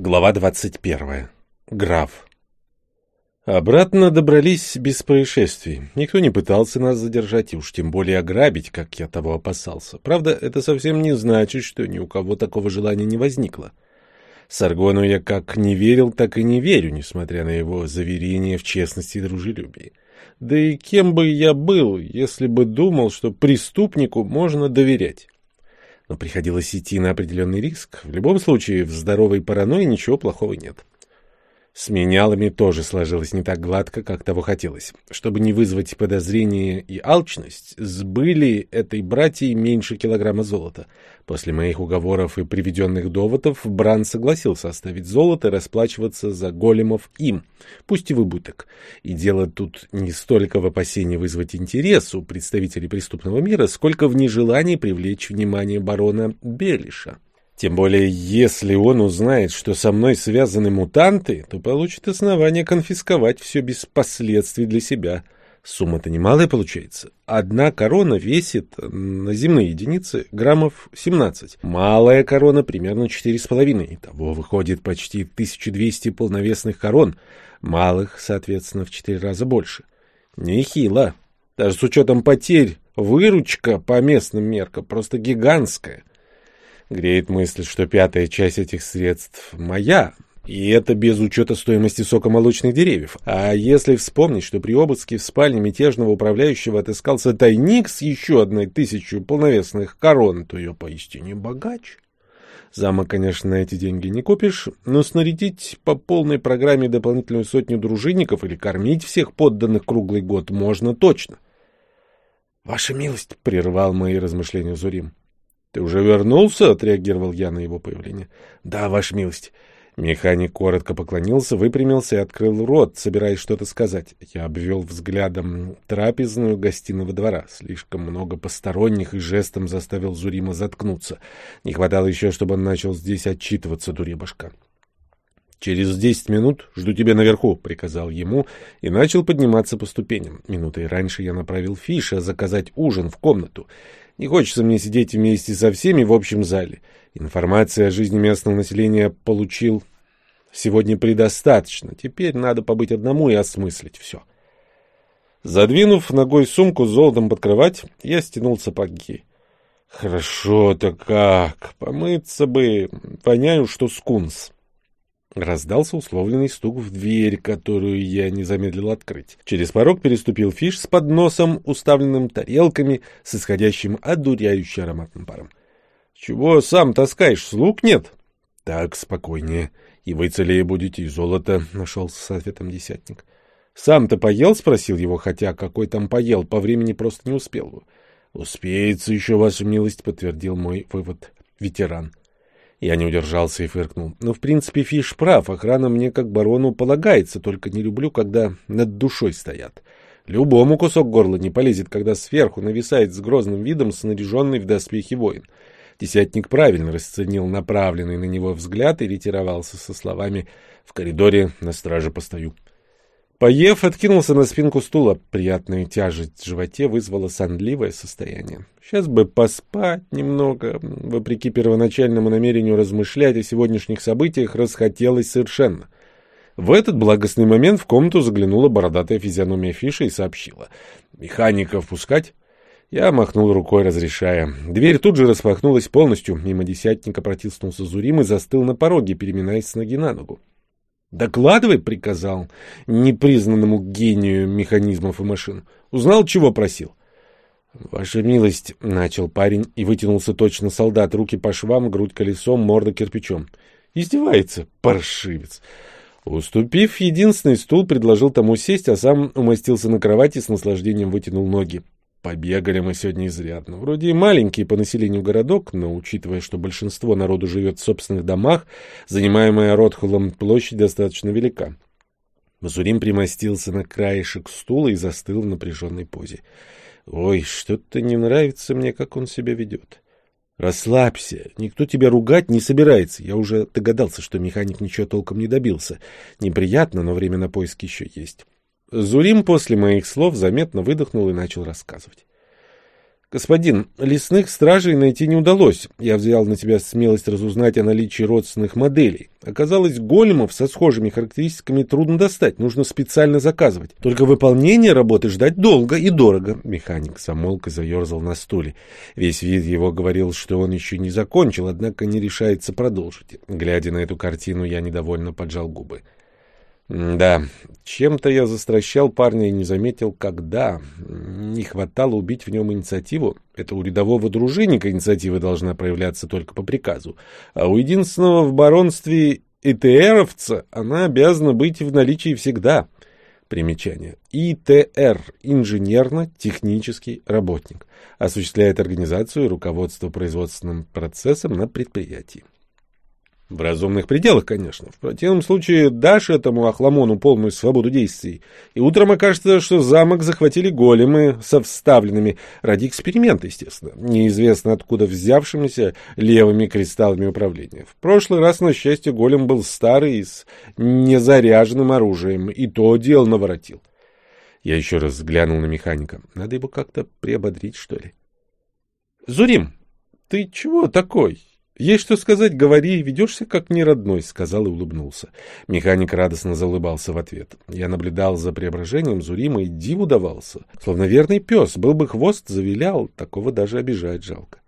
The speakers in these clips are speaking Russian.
Глава 21. Граф. Обратно добрались без происшествий. Никто не пытался нас задержать и уж тем более ограбить, как я того опасался. Правда, это совсем не значит, что ни у кого такого желания не возникло. Саргону я как не верил, так и не верю, несмотря на его заверения в честности и дружелюбии. Да и кем бы я был, если бы думал, что преступнику можно доверять но приходилось идти на определенный риск. В любом случае, в здоровой паранойи ничего плохого нет. С менялами тоже сложилось не так гладко, как того хотелось. Чтобы не вызвать подозрения и алчность, сбыли этой братьей меньше килограмма золота. После моих уговоров и приведенных доводов Бран согласился оставить золото и расплачиваться за големов им, пусть и в убыток. И дело тут не столько в опасении вызвать интерес у представителей преступного мира, сколько в нежелании привлечь внимание барона Белиша. Тем более, если он узнает, что со мной связаны мутанты, то получит основание конфисковать все без последствий для себя. Сумма-то немалая получается. Одна корона весит на земные единицы граммов 17. Малая корона примерно 4,5. Итого выходит почти 1200 полновесных корон. Малых, соответственно, в 4 раза больше. Нехило. Даже с учетом потерь, выручка по местным меркам просто гигантская. Греет мысль, что пятая часть этих средств моя, и это без учета стоимости сока молочных деревьев. А если вспомнить, что при обыске в спальне мятежного управляющего отыскался тайник с еще одной тысячу полновесных корон, то ее поистине богач. Замок, конечно, на эти деньги не купишь, но снарядить по полной программе дополнительную сотню дружинников или кормить всех подданных круглый год можно точно. — Ваша милость, — прервал мои размышления Зурим. «Ты уже вернулся?» — отреагировал я на его появление. «Да, ваша милость». Механик коротко поклонился, выпрямился и открыл рот, собираясь что-то сказать. Я обвел взглядом трапезную гостиного двора. Слишком много посторонних и жестом заставил Зурима заткнуться. Не хватало еще, чтобы он начал здесь отчитываться, дуребашка. «Через десять минут жду тебя наверху», — приказал ему и начал подниматься по ступеням. Минутой раньше я направил Фиша заказать ужин в комнату. Не хочется мне сидеть вместе со всеми в общем зале. Информации о жизни местного населения получил сегодня предостаточно. Теперь надо побыть одному и осмыслить все. Задвинув ногой сумку с золотом под кровать, я стянул сапоги. Хорошо-то как! Помыться бы! Воняю, что скунс. Раздался условленный стук в дверь, которую я не замедлил открыть. Через порог переступил фиш с подносом, уставленным тарелками, с исходящим одуряющим ароматным паром. — Чего сам таскаешь, слуг нет? — Так, спокойнее. И вы целее будете, и золото, — нашел с ответом десятник. — Сам-то поел? — спросил его, хотя какой там поел, по времени просто не успел. — Успеется еще, ваша милость, — подтвердил мой вывод ветеран. Я не удержался и фыркнул. Но, в принципе, Фиш прав. Охрана мне, как барону, полагается, только не люблю, когда над душой стоят. Любому кусок горла не полезет, когда сверху нависает с грозным видом снаряженный в доспехи воин. Десятник правильно расценил направленный на него взгляд и ретировался со словами «В коридоре на страже постою». Поев, откинулся на спинку стула. Приятная тяжесть в животе вызвала сонливое состояние. Сейчас бы поспать немного. Вопреки первоначальному намерению размышлять о сегодняшних событиях, расхотелось совершенно. В этот благостный момент в комнату заглянула бородатая физиономия Фиша и сообщила. «Механика впускать?» Я махнул рукой, разрешая. Дверь тут же распахнулась полностью. Мимо десятника протиснулся Зурим и застыл на пороге, переминаясь с ноги на ногу. «Докладывай», — приказал непризнанному гению механизмов и машин. «Узнал, чего просил?» «Ваша милость», — начал парень и вытянулся точно солдат, руки по швам, грудь колесом, морда кирпичом. «Издевается, паршивец». Уступив единственный стул, предложил тому сесть, а сам умостился на кровати с наслаждением вытянул ноги. Побегали мы сегодня изрядно. Вроде и маленький по населению городок, но, учитывая, что большинство народу живет в собственных домах, занимаемая Ротхолом площадь достаточно велика. Мазурим примостился на краешек стула и застыл в напряженной позе. «Ой, что-то не нравится мне, как он себя ведет». «Расслабься, никто тебя ругать не собирается. Я уже догадался, что механик ничего толком не добился. Неприятно, но время на поиски еще есть». Зурим после моих слов заметно выдохнул и начал рассказывать. Господин, лесных стражей найти не удалось. Я взял на себя смелость разузнать о наличии родственных моделей. Оказалось, големов со схожими характеристиками трудно достать, нужно специально заказывать. Только выполнение работы ждать долго и дорого. Механик замолк и заерзал на стуле. Весь вид его говорил, что он еще не закончил, однако не решается продолжить. Глядя на эту картину, я недовольно поджал губы. Да, чем-то я застращал парня и не заметил, когда. Не хватало убить в нем инициативу. Это у рядового дружинника инициатива должна проявляться только по приказу. А у единственного в баронстве ИТРовца она обязана быть в наличии всегда. Примечание. ИТР – инженерно-технический работник. Осуществляет организацию и руководство производственным процессом на предприятии. В разумных пределах, конечно. В противном случае дашь этому охламону полную свободу действий, и утром окажется, что замок захватили големы со вставленными ради эксперимента, естественно, неизвестно откуда взявшимися левыми кристаллами управления. В прошлый раз, на счастье, голем был старый и с незаряженным оружием, и то дело наворотил. Я еще раз взглянул на механика. Надо его как-то приободрить, что ли. — Зурим, ты чего такой? «Есть что сказать, говори, ведешься как неродной», — сказал и улыбнулся. Механик радостно заулыбался в ответ. Я наблюдал за преображением Зурима и диву давался. Словно верный пес, был бы хвост, завилял, такого даже обижать жалко.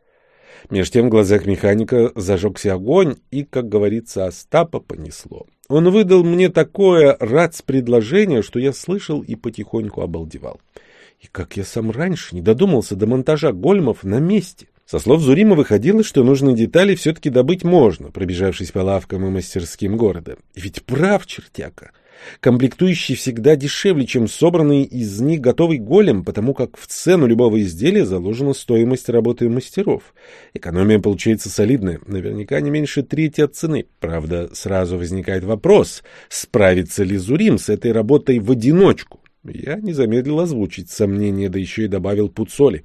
Меж тем в глазах механика зажегся огонь, и, как говорится, Остапа понесло. Он выдал мне такое рац-предложение, что я слышал и потихоньку обалдевал. И как я сам раньше не додумался до монтажа гольмов на месте. Со слов Зурима выходило, что нужные детали все-таки добыть можно, пробежавшись по лавкам и мастерским города. И ведь прав чертяка. Комплектующий всегда дешевле, чем собранный из них готовый голем, потому как в цену любого изделия заложена стоимость работы мастеров. Экономия получается солидная, наверняка не меньше трети от цены. Правда, сразу возникает вопрос, справится ли Зурим с этой работой в одиночку. Я не замедлил озвучить сомнение, да еще и добавил пуд соли.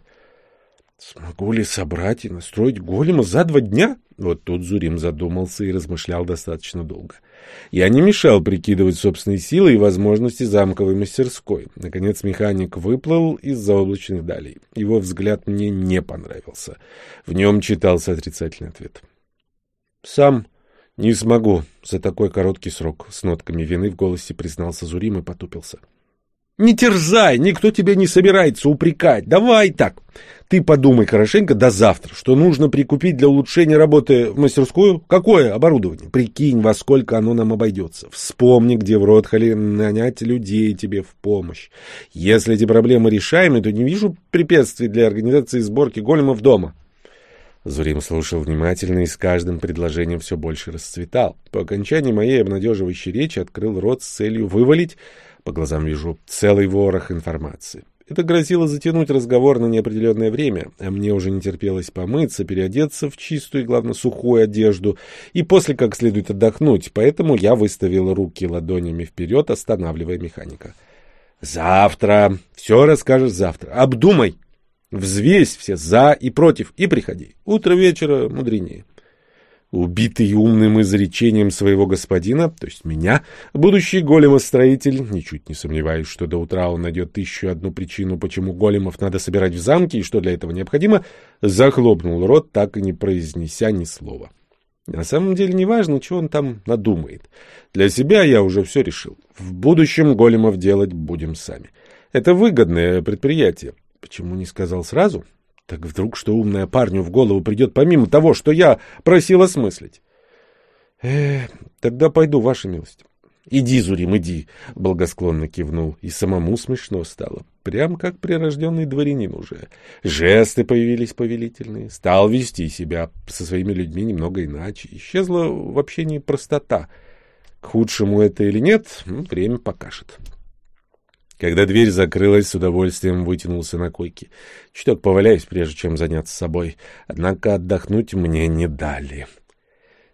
Смогу ли собрать и настроить голема за два дня? Вот тут Зурим задумался и размышлял достаточно долго. Я не мешал прикидывать собственные силы и возможности замковой мастерской. Наконец механик выплыл из заоблачных далей. Его взгляд мне не понравился. В нем читался отрицательный ответ. «Сам не смогу за такой короткий срок», — с нотками вины в голосе признался Зурим и потупился. Не терзай, никто тебя не собирается упрекать. Давай так. Ты подумай хорошенько до завтра, что нужно прикупить для улучшения работы в мастерскую. Какое оборудование? Прикинь, во сколько оно нам обойдется. Вспомни, где в Ротхоле нанять людей тебе в помощь. Если эти проблемы решаемы, то не вижу препятствий для организации сборки големов дома. Зурим слушал внимательно и с каждым предложением все больше расцветал. По окончании моей обнадеживающей речи открыл рот с целью вывалить по глазам вижу целый ворох информации. Это грозило затянуть разговор на неопределенное время, а мне уже не терпелось помыться, переодеться в чистую и, главное, сухую одежду, и после как следует отдохнуть, поэтому я выставил руки ладонями вперед, останавливая механика. «Завтра! Все расскажешь завтра. Обдумай! Взвесь все за и против, и приходи. Утро вечера мудренее». Убитый умным изречением своего господина, то есть меня, будущий големостроитель, ничуть не сомневаюсь, что до утра он найдет тысячу одну причину, почему големов надо собирать в замке и что для этого необходимо, захлопнул рот, так и не произнеся ни слова. На самом деле неважно, чего он там надумает. Для себя я уже все решил. В будущем големов делать будем сами. Это выгодное предприятие. Почему не сказал сразу? Так вдруг что умная парню в голову придет помимо того, что я просил осмыслить? Э, тогда пойду, ваша милость. Иди, Зурим, иди, благосклонно кивнул, и самому смешно стало. Прям как прирожденный дворянин уже. Жесты появились повелительные, стал вести себя со своими людьми немного иначе. Исчезла в общении простота. К худшему это или нет, время покажет. Когда дверь закрылась, с удовольствием вытянулся на койке. Чуток поваляюсь, прежде чем заняться собой. Однако отдохнуть мне не дали.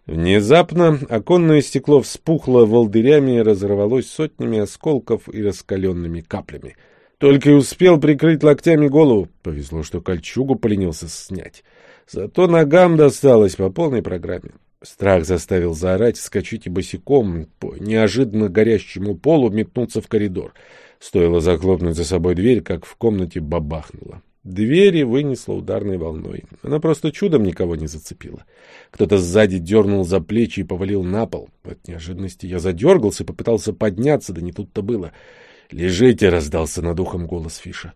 Внезапно оконное стекло вспухло волдырями и разорвалось сотнями осколков и раскаленными каплями. Только и успел прикрыть локтями голову. Повезло, что кольчугу поленился снять. Зато ногам досталось по полной программе. Страх заставил заорать, вскочить и босиком по неожиданно горящему полу метнуться в коридор — Стоило захлопнуть за собой дверь, как в комнате бабахнуло. Двери вынесло ударной волной. Она просто чудом никого не зацепила. Кто-то сзади дернул за плечи и повалил на пол. От неожиданности я задергался попытался подняться, да не тут-то было. «Лежите!» — раздался над ухом голос Фиша.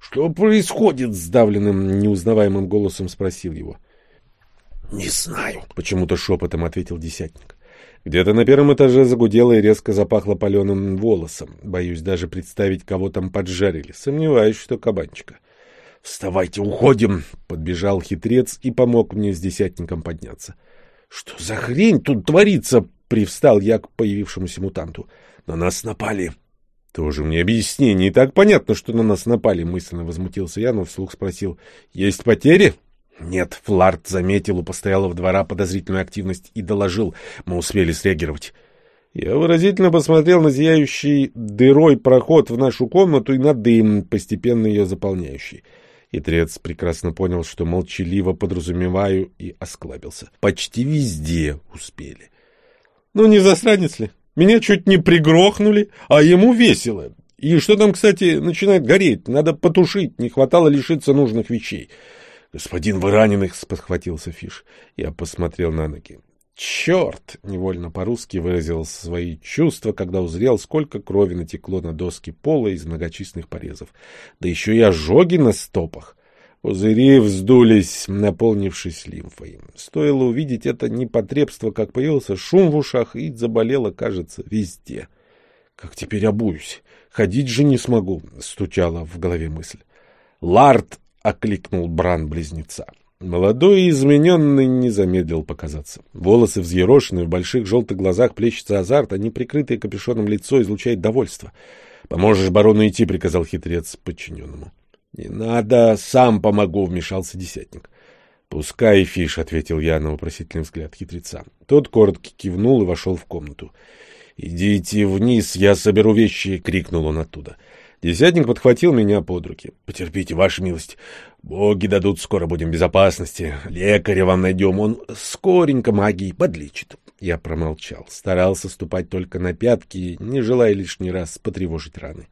«Что происходит?» — сдавленным, неузнаваемым голосом спросил его. «Не знаю», — почему-то шепотом ответил десятник. Где-то на первом этаже загудело и резко запахло паленым волосом. Боюсь даже представить, кого там поджарили. Сомневаюсь, что кабанчика. «Вставайте, уходим!» — подбежал хитрец и помог мне с десятником подняться. «Что за хрень тут творится?» — привстал я к появившемуся мутанту. «На нас напали!» «Тоже мне объяснение. И так понятно, что на нас напали», — мысленно возмутился я, но вслух спросил. «Есть потери?» «Нет, Фларт заметил у постоялого двора подозрительную активность и доложил. Мы успели среагировать». Я выразительно посмотрел на зияющий дырой проход в нашу комнату и на дым, постепенно ее заполняющий. Хитрец прекрасно понял, что молчаливо подразумеваю, и осклабился. Почти везде успели. Ну, не засранец ли? Меня чуть не пригрохнули, а ему весело. И что там, кстати, начинает гореть? Надо потушить, не хватало лишиться нужных вещей. — Господин, вы раненых, — сподхватился Фиш. Я посмотрел на ноги. «Черт!» — невольно по-русски выразил свои чувства, когда узрел, сколько крови натекло на доски пола из многочисленных порезов. Да еще и ожоги на стопах. Пузыри вздулись, наполнившись лимфой. Стоило увидеть это непотребство, как появился шум в ушах, и заболело, кажется, везде. «Как теперь обуюсь? Ходить же не смогу!» — стучала в голове мысль. «Лард!» — окликнул Бран-близнеца. Молодой и измененный не замедлил показаться. Волосы взъерошены, в больших желтых глазах плещется азарт, а неприкрытое капюшоном лицо излучает довольство. — Поможешь барону идти, — приказал хитрец подчиненному. — Не надо, сам помогу, — вмешался десятник. — Пускай, Фиш, — ответил я на вопросительный взгляд хитреца. Тот коротко кивнул и вошел в комнату. — Идите вниз, я соберу вещи, — крикнул он оттуда. — Десятник подхватил меня под руки. — Потерпите, ваша милость. Боги дадут, скоро будем в безопасности. Лекаря вам найдем, он скоренько магией подлечит. Я промолчал, старался ступать только на пятки, не желая лишний раз потревожить раны.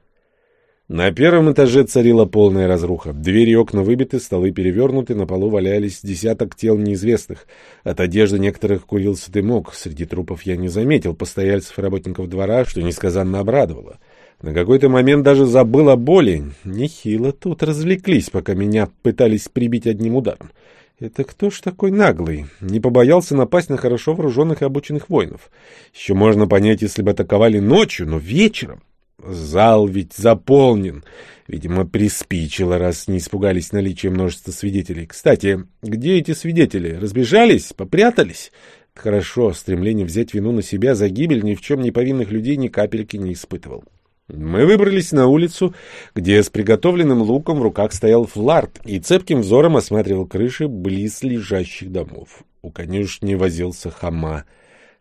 На первом этаже царила полная разруха. Двери и окна выбиты, столы перевернуты, на полу валялись десяток тел неизвестных. От одежды некоторых курился дымок. Среди трупов я не заметил постояльцев и работников двора, что несказанно обрадовало. На какой-то момент даже забыл о боли. Нехило тут развлеклись, пока меня пытались прибить одним ударом. Это кто ж такой наглый? Не побоялся напасть на хорошо вооруженных и обученных воинов. Еще можно понять, если бы атаковали ночью, но вечером. Зал ведь заполнен. Видимо, приспичило, раз не испугались наличия множества свидетелей. Кстати, где эти свидетели? Разбежались? Попрятались? Хорошо, стремление взять вину на себя за гибель ни в чем не повинных людей ни капельки не испытывал. Мы выбрались на улицу, где с приготовленным луком в руках стоял Фларт и цепким взором осматривал крыши близ лежащих домов. У конюшни возился хама,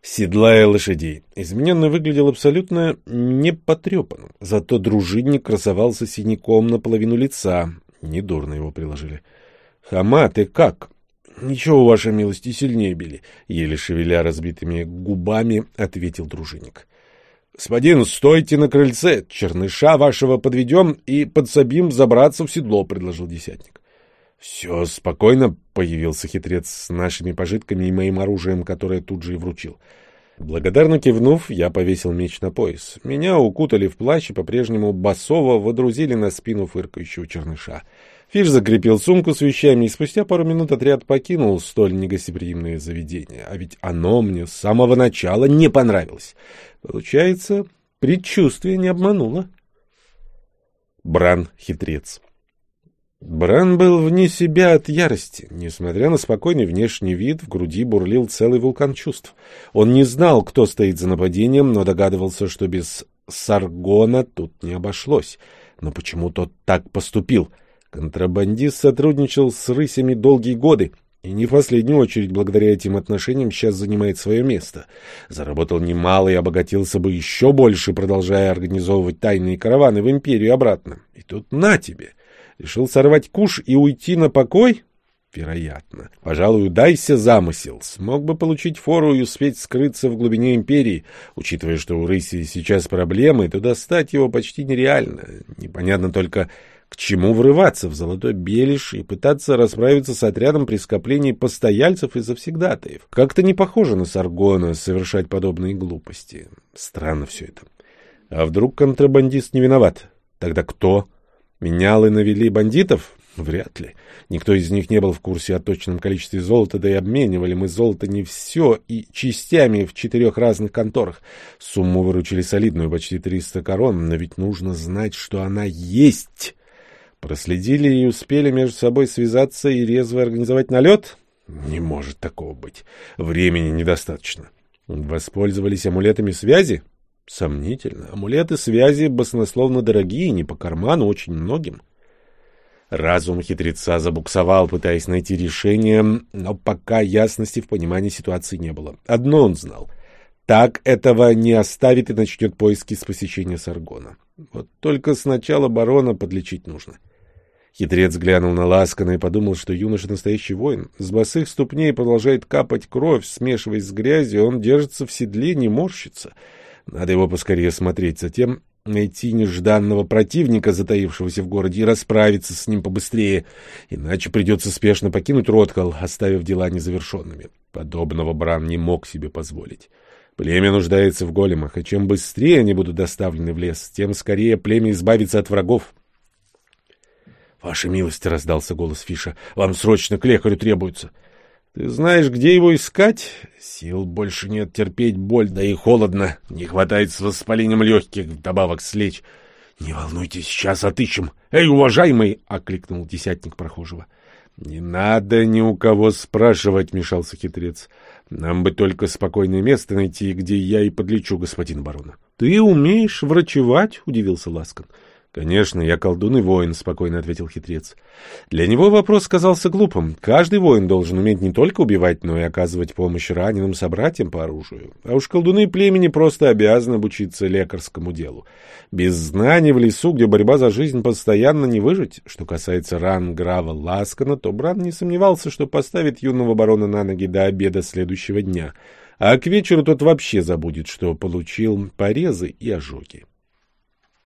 седлая лошадей. Измененно выглядел абсолютно непотрепанным, зато дружинник красовался синяком наполовину лица. Недурно его приложили. — Хама, ты как? — Ничего, ваша милость, и сильнее били, — еле шевеля разбитыми губами ответил дружинник. — «Господин, стойте на крыльце, черныша вашего подведем и подсобим забраться в седло», — предложил десятник. «Все спокойно», — появился хитрец с нашими пожитками и моим оружием, которое тут же и вручил. Благодарно кивнув, я повесил меч на пояс. Меня укутали в плащ и по-прежнему басово водрузили на спину фыркающего черныша. Фиш закрепил сумку с вещами, и спустя пару минут отряд покинул столь негостеприимное заведение. А ведь оно мне с самого начала не понравилось. Получается, предчувствие не обмануло. Бран — хитрец. Бран был вне себя от ярости. Несмотря на спокойный внешний вид, в груди бурлил целый вулкан чувств. Он не знал, кто стоит за нападением, но догадывался, что без Саргона тут не обошлось. Но почему тот так поступил? Контрабандист сотрудничал с рысями долгие годы, и не в последнюю очередь благодаря этим отношениям сейчас занимает свое место. Заработал немало и обогатился бы еще больше, продолжая организовывать тайные караваны в империю обратно. И тут на тебе! Решил сорвать куш и уйти на покой? Вероятно. Пожалуй, удайся замысел. Смог бы получить фору и успеть скрыться в глубине империи. Учитывая, что у рыси сейчас проблемы, то достать его почти нереально. Непонятно только, К чему врываться в золотой белиш и пытаться расправиться с отрядом при скоплении постояльцев и завсегдатаев? Как-то не похоже на Саргона совершать подобные глупости. Странно все это. А вдруг контрабандист не виноват? Тогда кто? Менялы навели бандитов? Вряд ли. Никто из них не был в курсе о точном количестве золота, да и обменивали мы золото не все и частями в четырех разных конторах. Сумму выручили солидную, почти 300 корон, но ведь нужно знать, что она есть. Проследили и успели между собой связаться и резво организовать налет? Не может такого быть. Времени недостаточно. Воспользовались амулетами связи? Сомнительно. Амулеты связи баснословно дорогие, не по карману очень многим. Разум хитреца забуксовал, пытаясь найти решение, но пока ясности в понимании ситуации не было. Одно он знал. Так этого не оставит и начнет поиски с посещения Саргона. Вот только сначала барона подлечить нужно. Хитрец глянул на Ласкана и подумал, что юноша настоящий воин. С босых ступней продолжает капать кровь, смешиваясь с грязью, он держится в седле, не морщится. Надо его поскорее смотреть, затем найти нежданного противника, затаившегося в городе, и расправиться с ним побыстрее, иначе придется спешно покинуть Роткал, оставив дела незавершенными. Подобного Бран не мог себе позволить. Племя нуждается в големах, и чем быстрее они будут доставлены в лес, тем скорее племя избавится от врагов. — Ваша милость, — раздался голос Фиша, — вам срочно к лекарю требуется. — ты знаешь, где его искать? Сил больше нет терпеть боль, да и холодно. Не хватает с воспалением легких, вдобавок слечь. — Не волнуйтесь, сейчас отыщем. — Эй, уважаемый! — окликнул десятник прохожего. — Не надо ни у кого спрашивать, — мешался хитрец. — Нам бы только спокойное место найти, где я и подлечу господин барона. — Ты умеешь врачевать? — удивился Ласкан. — «Конечно, я колдун и воин», — спокойно ответил хитрец. Для него вопрос казался глупым. Каждый воин должен уметь не только убивать, но и оказывать помощь раненым собратьям по оружию. А уж колдуны племени просто обязаны обучиться лекарскому делу. Без знаний в лесу, где борьба за жизнь постоянно не выжить. Что касается ран Грава Ласкана, то Бран не сомневался, что поставит юного барона на ноги до обеда следующего дня. А к вечеру тот вообще забудет, что получил порезы и ожоги.